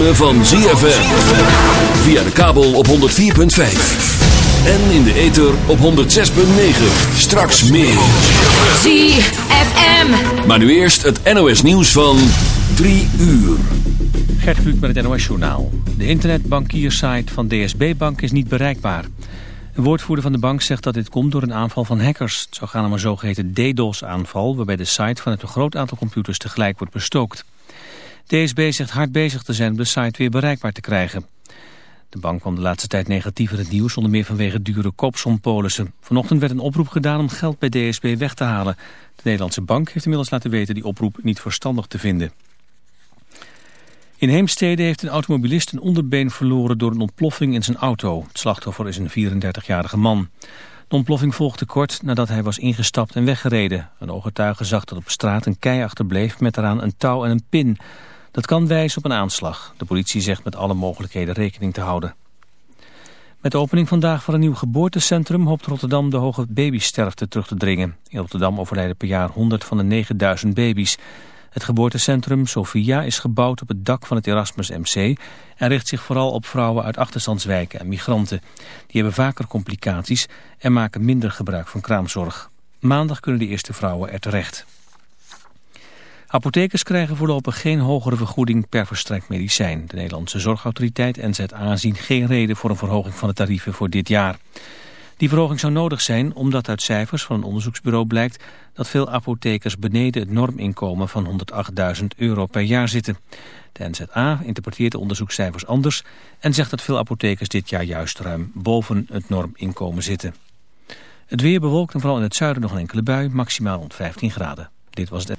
Ritme van ZFM. Via de kabel op 104.5. En in de ether op 106.9. Straks meer. ZFM. Maar nu eerst het NOS nieuws van 3 uur. Gert Kluk met het NOS Journaal. De internetbankiersite van DSB Bank is niet bereikbaar. Een woordvoerder van de bank zegt dat dit komt door een aanval van hackers. Het zou gaan om een zogeheten DDoS-aanval... waarbij de site vanuit een groot aantal computers tegelijk wordt bestookt. DSB zegt hard bezig te zijn om de site weer bereikbaar te krijgen. De bank kwam de laatste tijd negatief in het nieuws, onder meer vanwege dure koopsompolissen. Vanochtend werd een oproep gedaan om geld bij DSB weg te halen. De Nederlandse bank heeft inmiddels laten weten die oproep niet verstandig te vinden. In Heemstede heeft een automobilist een onderbeen verloren door een ontploffing in zijn auto. Het slachtoffer is een 34-jarige man. De ontploffing volgde kort nadat hij was ingestapt en weggereden. Een ooggetuige zag dat op straat een kei achterbleef met eraan een touw en een pin. Dat kan wijzen op een aanslag. De politie zegt met alle mogelijkheden rekening te houden. Met de opening vandaag van een nieuw geboortecentrum hoopt Rotterdam de hoge babysterfte terug te dringen. In Rotterdam overlijden per jaar 100 van de 9000 baby's. Het geboortecentrum Sophia is gebouwd op het dak van het Erasmus MC en richt zich vooral op vrouwen uit achterstandswijken en migranten. Die hebben vaker complicaties en maken minder gebruik van kraamzorg. Maandag kunnen de eerste vrouwen er terecht. Apothekers krijgen voorlopig geen hogere vergoeding per verstrekt medicijn. De Nederlandse Zorgautoriteit NZA zien geen reden voor een verhoging van de tarieven voor dit jaar. Die verhoging zou nodig zijn omdat uit cijfers van een onderzoeksbureau blijkt dat veel apothekers beneden het norminkomen van 108.000 euro per jaar zitten. De NZA interpreteert de onderzoekscijfers anders en zegt dat veel apothekers dit jaar juist ruim boven het norminkomen zitten. Het weer bewolkt en vooral in het zuiden nog een enkele bui, maximaal rond 15 graden. Dit was het.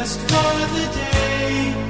Just for the day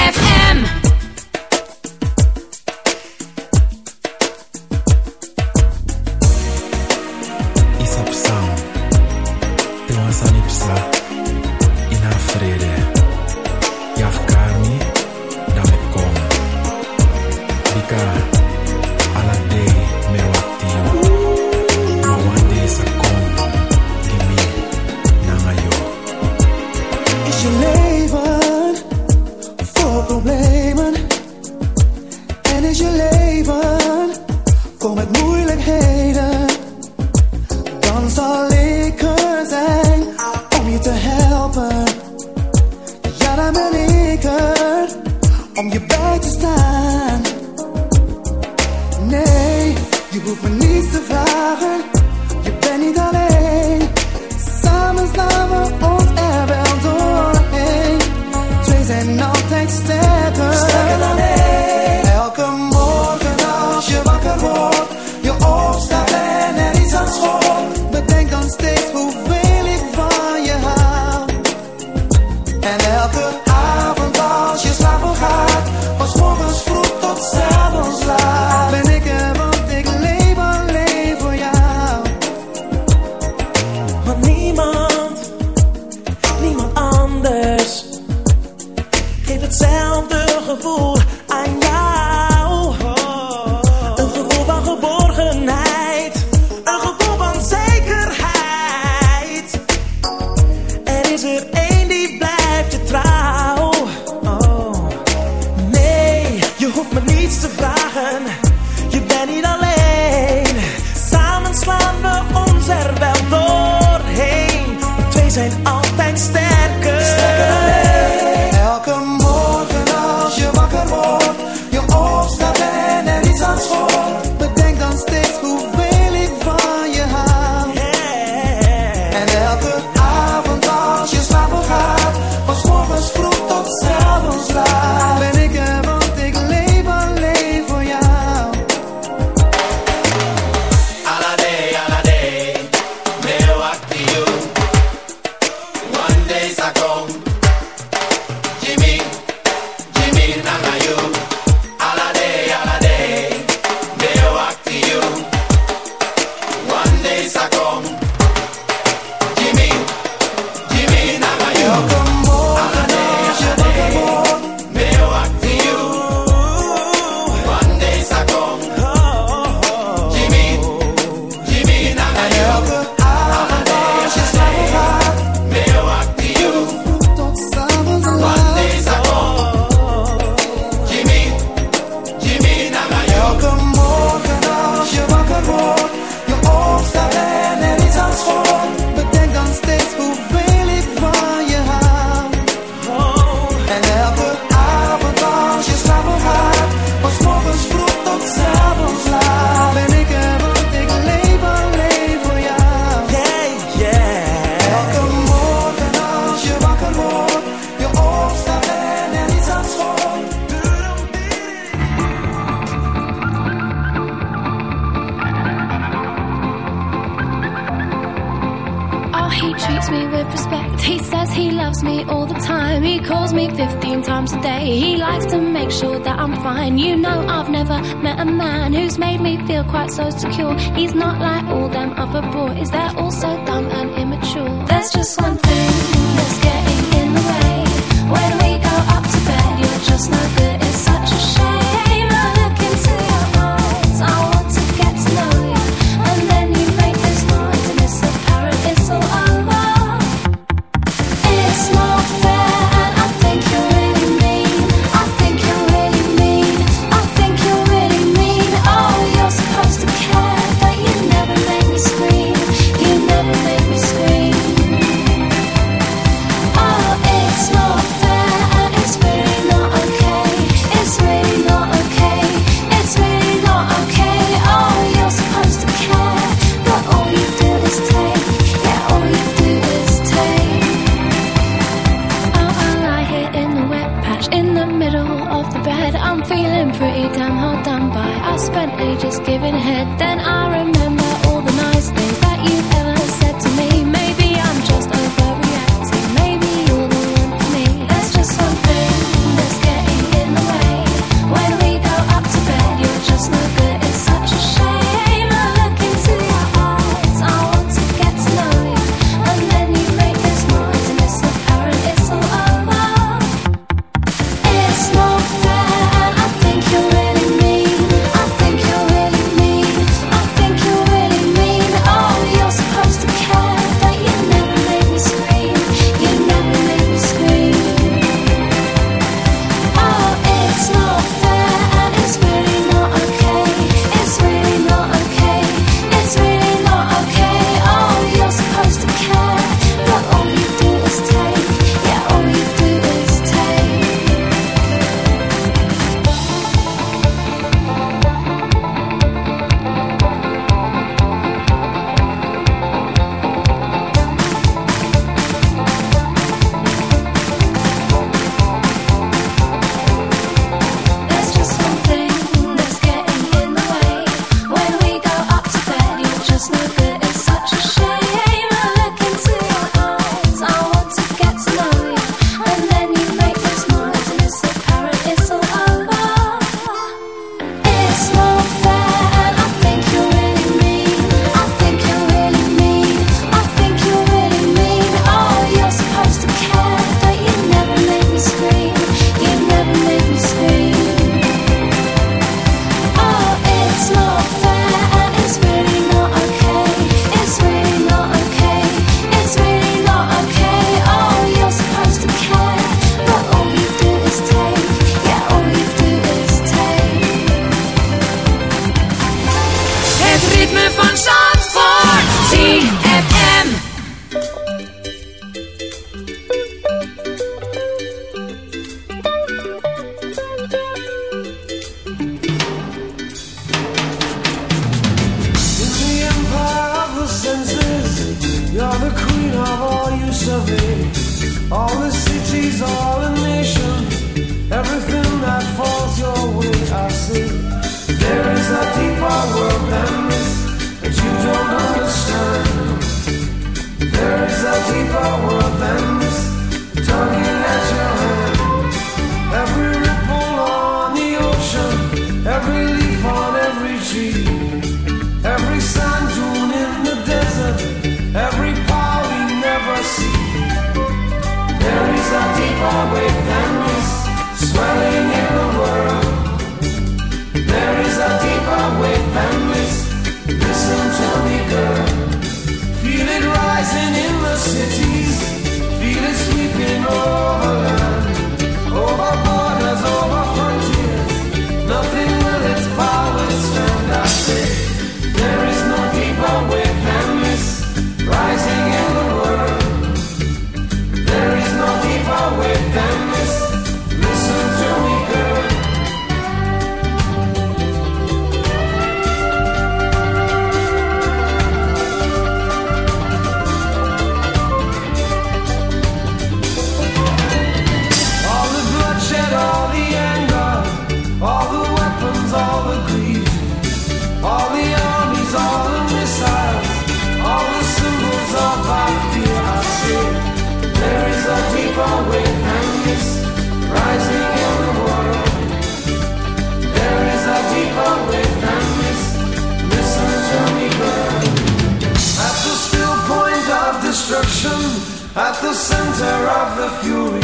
of the fury.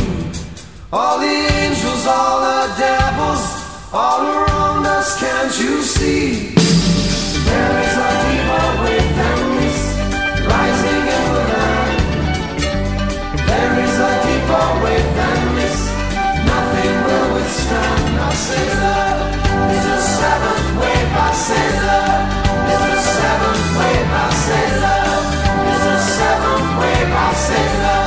All the angels, all the devils, all around us, can't you see? There is a deeper wave than this, rising in the land. There is a deeper wave than this, nothing will withstand. I say love is the seventh wave, I say love is the seventh wave, I love is the seventh wave, I say love.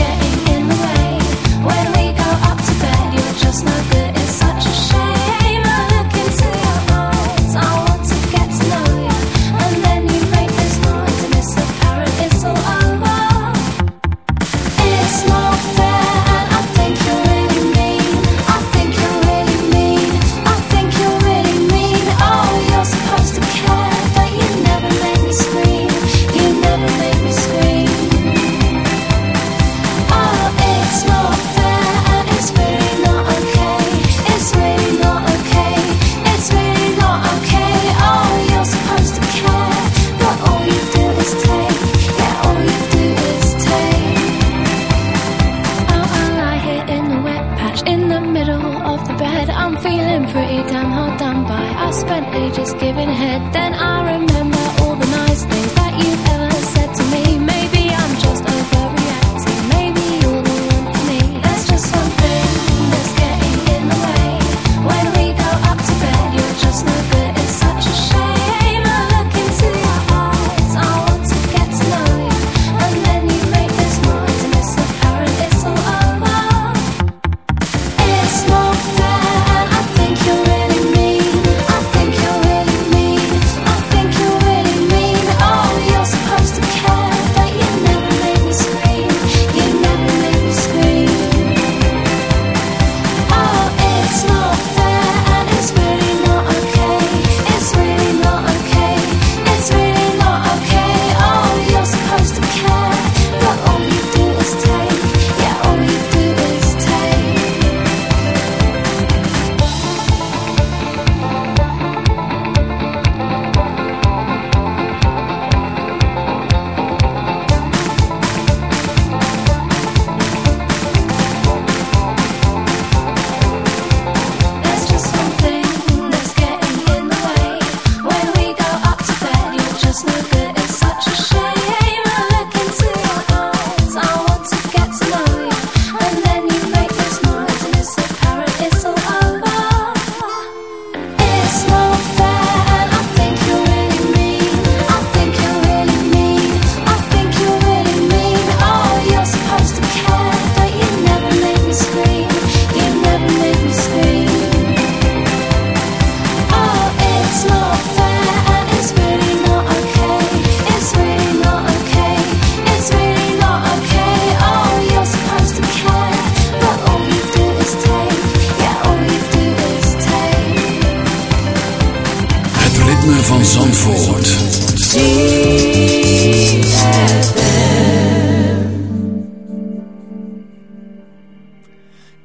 van Zandvoort.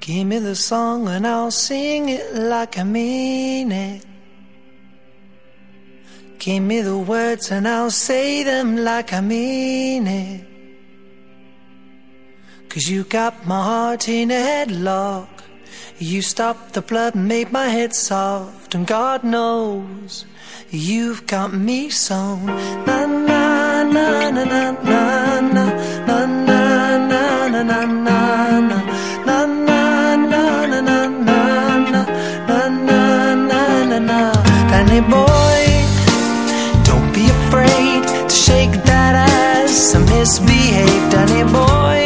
Give me the song and I'll sing it like I mean it. Give me the words and I'll say them like I mean it. Cause you got my heart in a headlock. You stopped the blood and made my head soft. And God knows you've got me so. Na na na na na na na na na na na na na boy, don't be afraid to shake that ass and misbehave, Danny boy.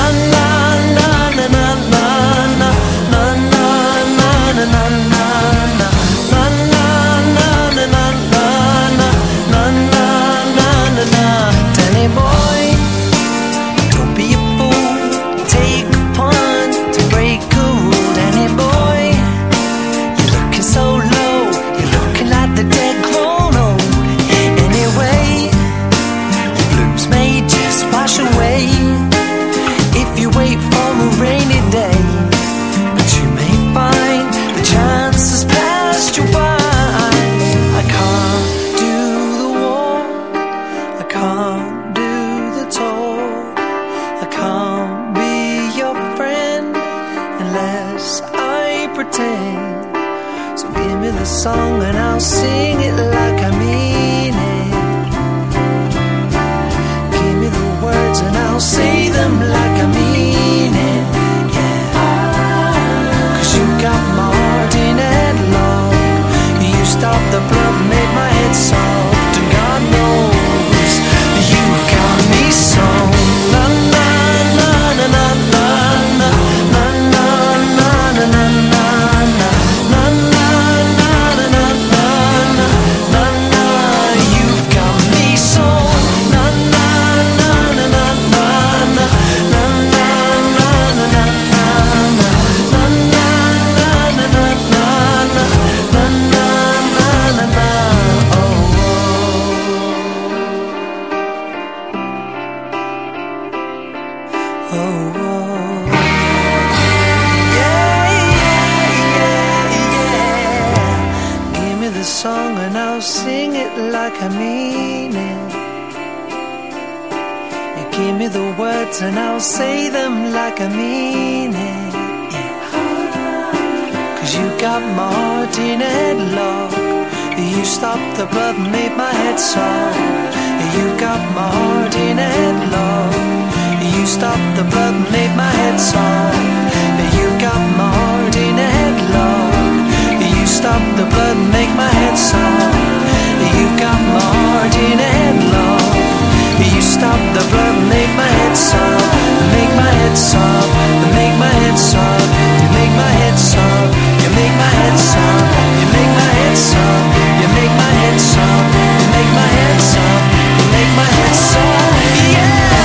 I'll say them like I mean it. Cause you got my heart in headlock. You stopped the blood and made my head soft. You got my heart in headlock. You stopped the blood and made my head soft. You got my heart in headlock. You stopped the blood and make my head soft. You got my heart in headlock. Stopped the blood make my head soft. Make my head soft. Make my head soft. You make my head soft. You make my head soft. You make my head soft. You make my head soft. You make my head soft. You make my head soft. Yeah.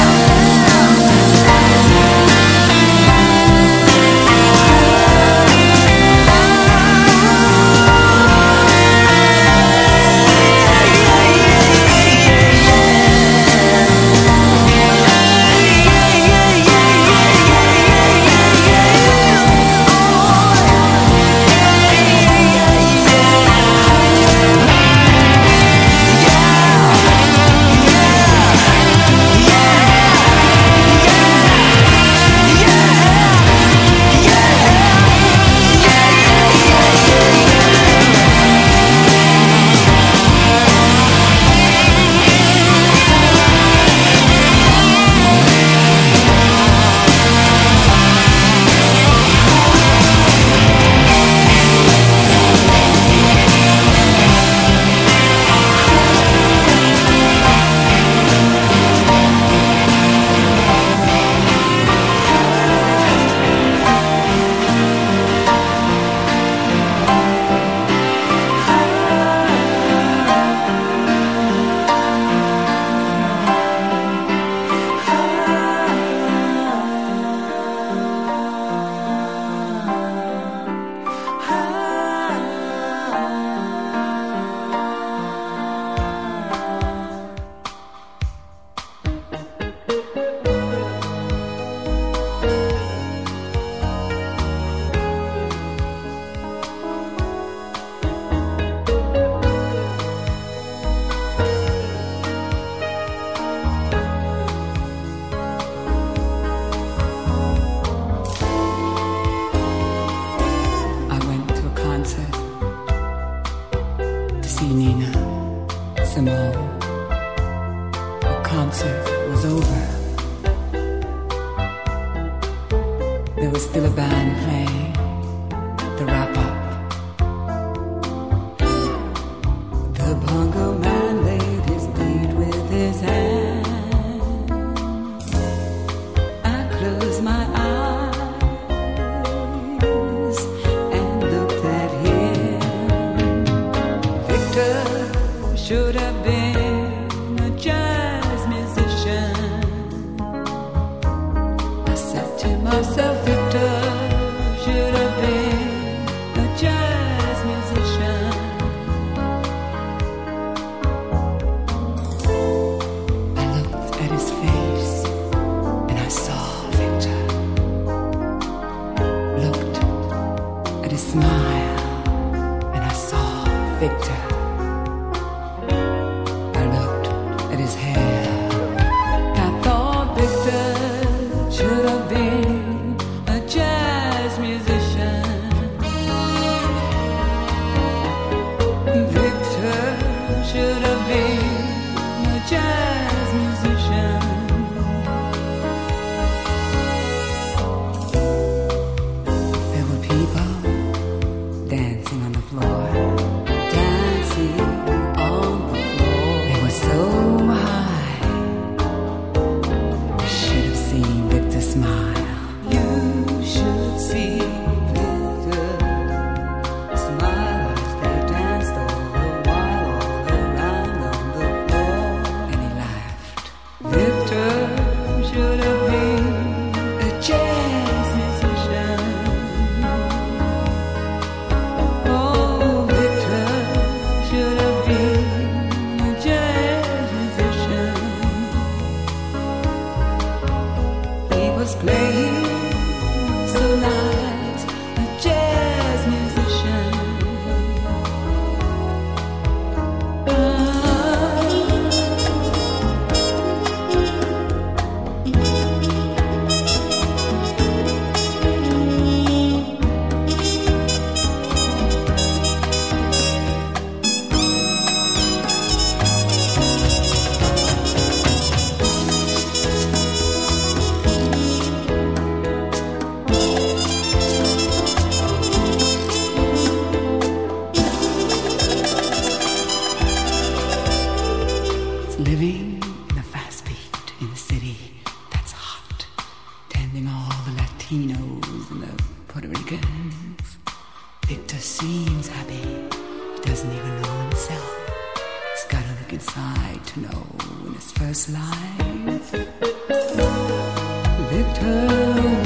to be know himself. He's gotta look inside to know in his first life. Victor.